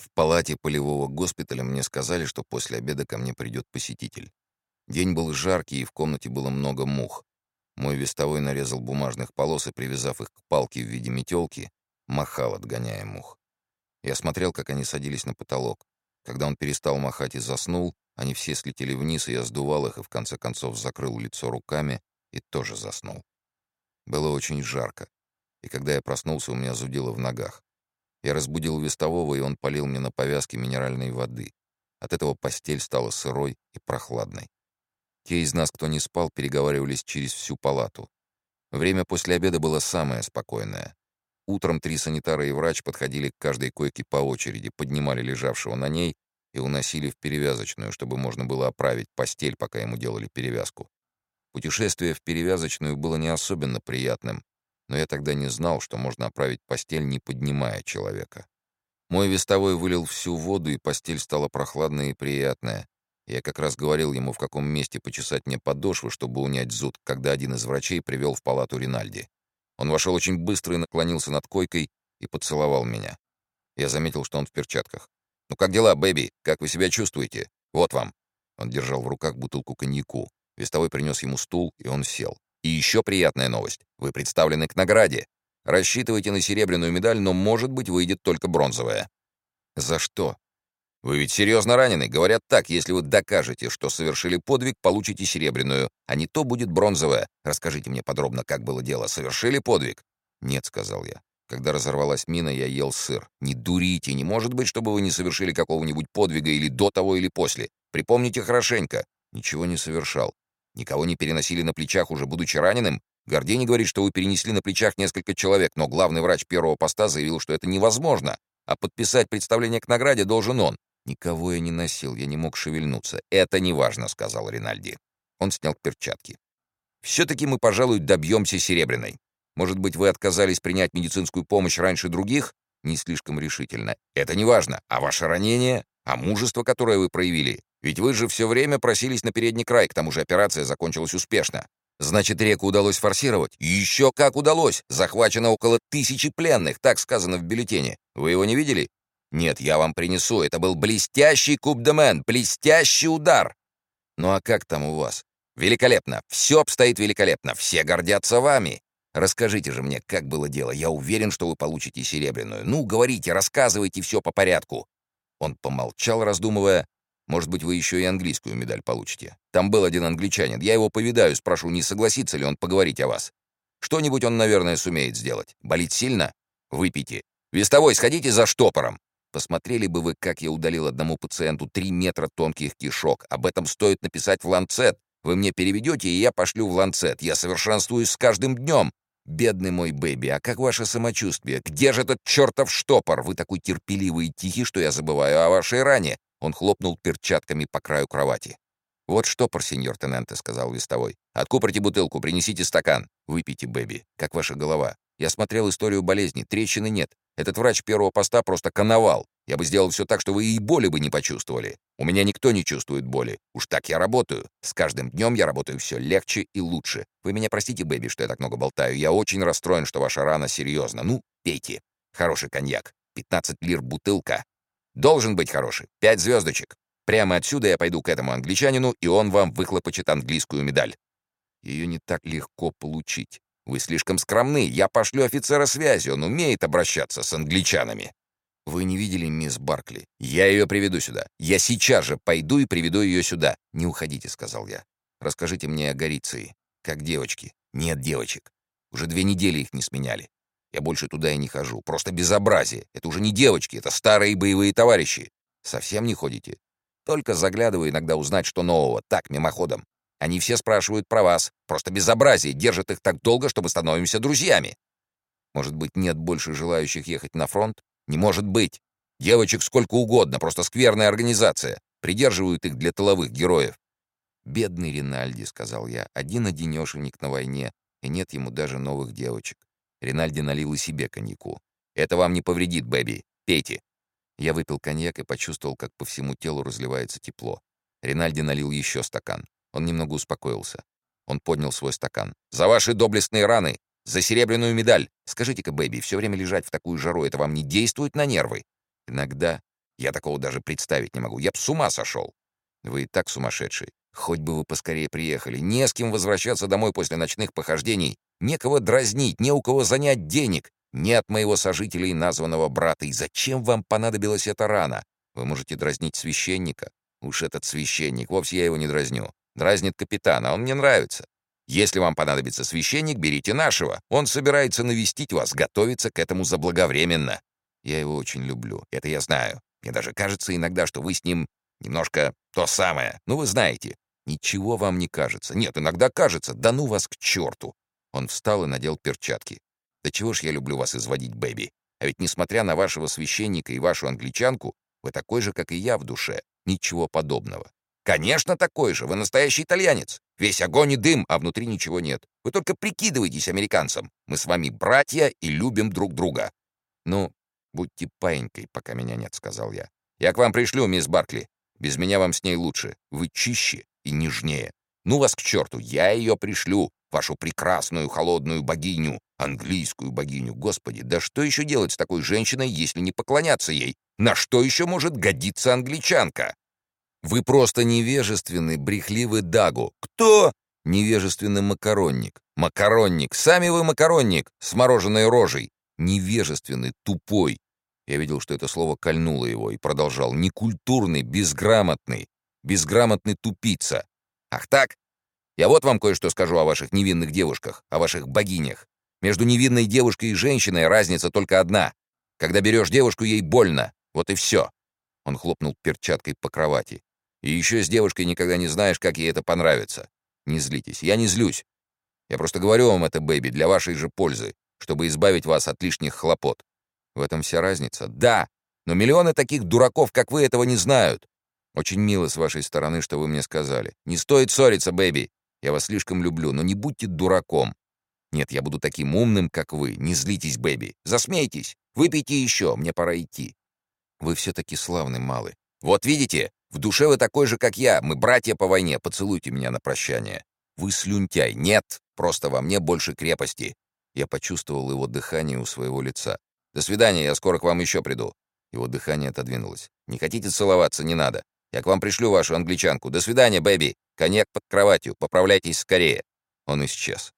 В палате полевого госпиталя мне сказали, что после обеда ко мне придет посетитель. День был жаркий, и в комнате было много мух. Мой вестовой нарезал бумажных полос и, привязав их к палке в виде метелки, махал, отгоняя мух. Я смотрел, как они садились на потолок. Когда он перестал махать и заснул, они все слетели вниз, и я сдувал их и в конце концов закрыл лицо руками и тоже заснул. Было очень жарко, и когда я проснулся, у меня зудило в ногах. Я разбудил вестового, и он полил мне на повязке минеральной воды. От этого постель стала сырой и прохладной. Те из нас, кто не спал, переговаривались через всю палату. Время после обеда было самое спокойное. Утром три санитара и врач подходили к каждой койке по очереди, поднимали лежавшего на ней и уносили в перевязочную, чтобы можно было оправить постель, пока ему делали перевязку. Путешествие в перевязочную было не особенно приятным, но я тогда не знал, что можно оправить постель, не поднимая человека. Мой вестовой вылил всю воду, и постель стала прохладная и приятная. Я как раз говорил ему, в каком месте почесать мне подошвы, чтобы унять зуд, когда один из врачей привел в палату Ринальди. Он вошел очень быстро и наклонился над койкой и поцеловал меня. Я заметил, что он в перчатках. «Ну как дела, бэби? Как вы себя чувствуете? Вот вам». Он держал в руках бутылку коньяку. Вестовой принес ему стул, и он сел. И еще приятная новость. Вы представлены к награде. Рассчитывайте на серебряную медаль, но, может быть, выйдет только бронзовая. За что? Вы ведь серьезно ранены. Говорят так, если вы докажете, что совершили подвиг, получите серебряную, а не то будет бронзовая. Расскажите мне подробно, как было дело. Совершили подвиг? Нет, сказал я. Когда разорвалась мина, я ел сыр. Не дурите, не может быть, чтобы вы не совершили какого-нибудь подвига или до того, или после. Припомните хорошенько. Ничего не совершал. Никого не переносили на плечах, уже будучи раненым? Гордени говорит, что вы перенесли на плечах несколько человек, но главный врач первого поста заявил, что это невозможно, а подписать представление к награде должен он. Никого я не носил, я не мог шевельнуться. Это неважно, сказал Ринальди. Он снял перчатки. Все-таки мы, пожалуй, добьемся серебряной. Может быть, вы отказались принять медицинскую помощь раньше других? Не слишком решительно. Это не важно. А ваше ранение? А мужество, которое вы проявили? Ведь вы же все время просились на передний край, к тому же операция закончилась успешно. Значит, реку удалось форсировать? Еще как удалось! Захвачено около тысячи пленных, так сказано в бюллетене. Вы его не видели? Нет, я вам принесу. Это был блестящий куб де мен, блестящий удар. Ну а как там у вас? Великолепно. Все обстоит великолепно. Все гордятся вами. Расскажите же мне, как было дело. Я уверен, что вы получите серебряную. Ну, говорите, рассказывайте все по порядку. Он помолчал, раздумывая, может быть, вы еще и английскую медаль получите. Там был один англичанин. Я его повидаю, спрошу, не согласится ли он поговорить о вас. Что-нибудь он, наверное, сумеет сделать. Болит сильно? Выпейте. Вестовой, сходите за штопором. Посмотрели бы вы, как я удалил одному пациенту три метра тонких кишок. Об этом стоит написать в Ланцет. Вы мне переведете, и я пошлю в Ланцет. Я совершенствуюсь с каждым днем. Бедный мой бэби, а как ваше самочувствие? Где же этот чертов штопор? Вы такой терпеливый и тихий, что я забываю о вашей ране. Он хлопнул перчатками по краю кровати. «Вот штопор, сеньор Тененте», — сказал вестовой. «Откупорьте бутылку, принесите стакан. Выпейте, Бэби. Как ваша голова? Я смотрел историю болезни. Трещины нет. Этот врач первого поста просто коновал. Я бы сделал все так, что вы и боли бы не почувствовали. У меня никто не чувствует боли. Уж так я работаю. С каждым днем я работаю все легче и лучше. Вы меня простите, Бэби, что я так много болтаю. Я очень расстроен, что ваша рана серьезна. Ну, пейте. Хороший коньяк. 15 лир бутылка. Должен быть хороший. Пять звездочек. Прямо отсюда я пойду к этому англичанину, и он вам выхлопочет английскую медаль. Ее не так легко получить. Вы слишком скромны. Я пошлю офицера связи. Он умеет обращаться с англичанами. Вы не видели мисс Баркли? Я ее приведу сюда. Я сейчас же пойду и приведу ее сюда. Не уходите, сказал я. Расскажите мне о Гориции. Как девочки? Нет девочек. Уже две недели их не сменяли. Я больше туда и не хожу. Просто безобразие. Это уже не девочки, это старые боевые товарищи. Совсем не ходите? Только заглядываю иногда узнать, что нового. Так, мимоходом. Они все спрашивают про вас. Просто безобразие. Держат их так долго, чтобы становимся друзьями. Может быть, нет больше желающих ехать на фронт? Не может быть. Девочек сколько угодно, просто скверная организация. Придерживают их для тыловых героев. «Бедный Ринальди», — сказал я, — «один-одинешенек на войне, и нет ему даже новых девочек. Ринальди налил и себе коньяку. «Это вам не повредит, Бэби. Пейте». Я выпил коньяк и почувствовал, как по всему телу разливается тепло. Ринальди налил еще стакан. Он немного успокоился. Он поднял свой стакан. «За ваши доблестные раны! За серебряную медаль! Скажите-ка, Бэби, все время лежать в такую жару, это вам не действует на нервы?» «Иногда Я такого даже представить не могу. Я б с ума сошел. Вы и так сумасшедший. Хоть бы вы поскорее приехали. Не с кем возвращаться домой после ночных похождений. Некого дразнить, не у кого занять денег. Нет моего сожителя и названного брата. И зачем вам понадобилась эта рана? Вы можете дразнить священника. Уж этот священник, вовсе я его не дразню. Дразнит капитана, он мне нравится. Если вам понадобится священник, берите нашего. Он собирается навестить вас, готовится к этому заблаговременно. Я его очень люблю, это я знаю. Мне даже кажется иногда, что вы с ним немножко то самое. Ну, вы знаете. Ничего вам не кажется. Нет, иногда кажется. Да ну вас к черту. Он встал и надел перчатки. Да чего ж я люблю вас изводить, Бэби. А ведь несмотря на вашего священника и вашу англичанку, вы такой же, как и я в душе. Ничего подобного. Конечно, такой же. Вы настоящий итальянец. Весь огонь и дым, а внутри ничего нет. Вы только прикидываетесь американцем. Мы с вами братья и любим друг друга. Ну, будьте паинькой, пока меня нет, сказал я. Я к вам пришлю, мисс Баркли. Без меня вам с ней лучше. Вы чище и нежнее. Ну вас к черту, я ее пришлю, вашу прекрасную холодную богиню, английскую богиню. Господи, да что еще делать с такой женщиной, если не поклоняться ей? На что еще может годиться англичанка? Вы просто невежественный, брехливый Дагу. Кто? Невежественный макаронник. Макаронник. Сами вы макаронник с мороженой рожей. Невежественный, тупой. Я видел, что это слово кольнуло его, и продолжал. Некультурный, безграмотный. Безграмотный тупица. Ах так? Я вот вам кое-что скажу о ваших невинных девушках, о ваших богинях. Между невинной девушкой и женщиной разница только одна. Когда берешь девушку, ей больно. Вот и все. Он хлопнул перчаткой по кровати. И еще с девушкой никогда не знаешь, как ей это понравится. Не злитесь. Я не злюсь. Я просто говорю вам это, бэби, для вашей же пользы, чтобы избавить вас от лишних хлопот. В этом вся разница. Да, но миллионы таких дураков, как вы, этого не знают. Очень мило с вашей стороны, что вы мне сказали. Не стоит ссориться, бэби. Я вас слишком люблю, но не будьте дураком. Нет, я буду таким умным, как вы. Не злитесь, бэби. Засмейтесь. Выпейте еще, мне пора идти. Вы все-таки славный малый. Вот видите, в душе вы такой же, как я. Мы братья по войне. Поцелуйте меня на прощание. Вы слюнтяй. Нет, просто во мне больше крепости. Я почувствовал его дыхание у своего лица. До свидания, я скоро к вам еще приду. Его дыхание отодвинулось. Не хотите целоваться, не надо. Я к вам пришлю вашу англичанку. До свидания, бэби. Коньяк под кроватью. Поправляйтесь скорее. Он исчез.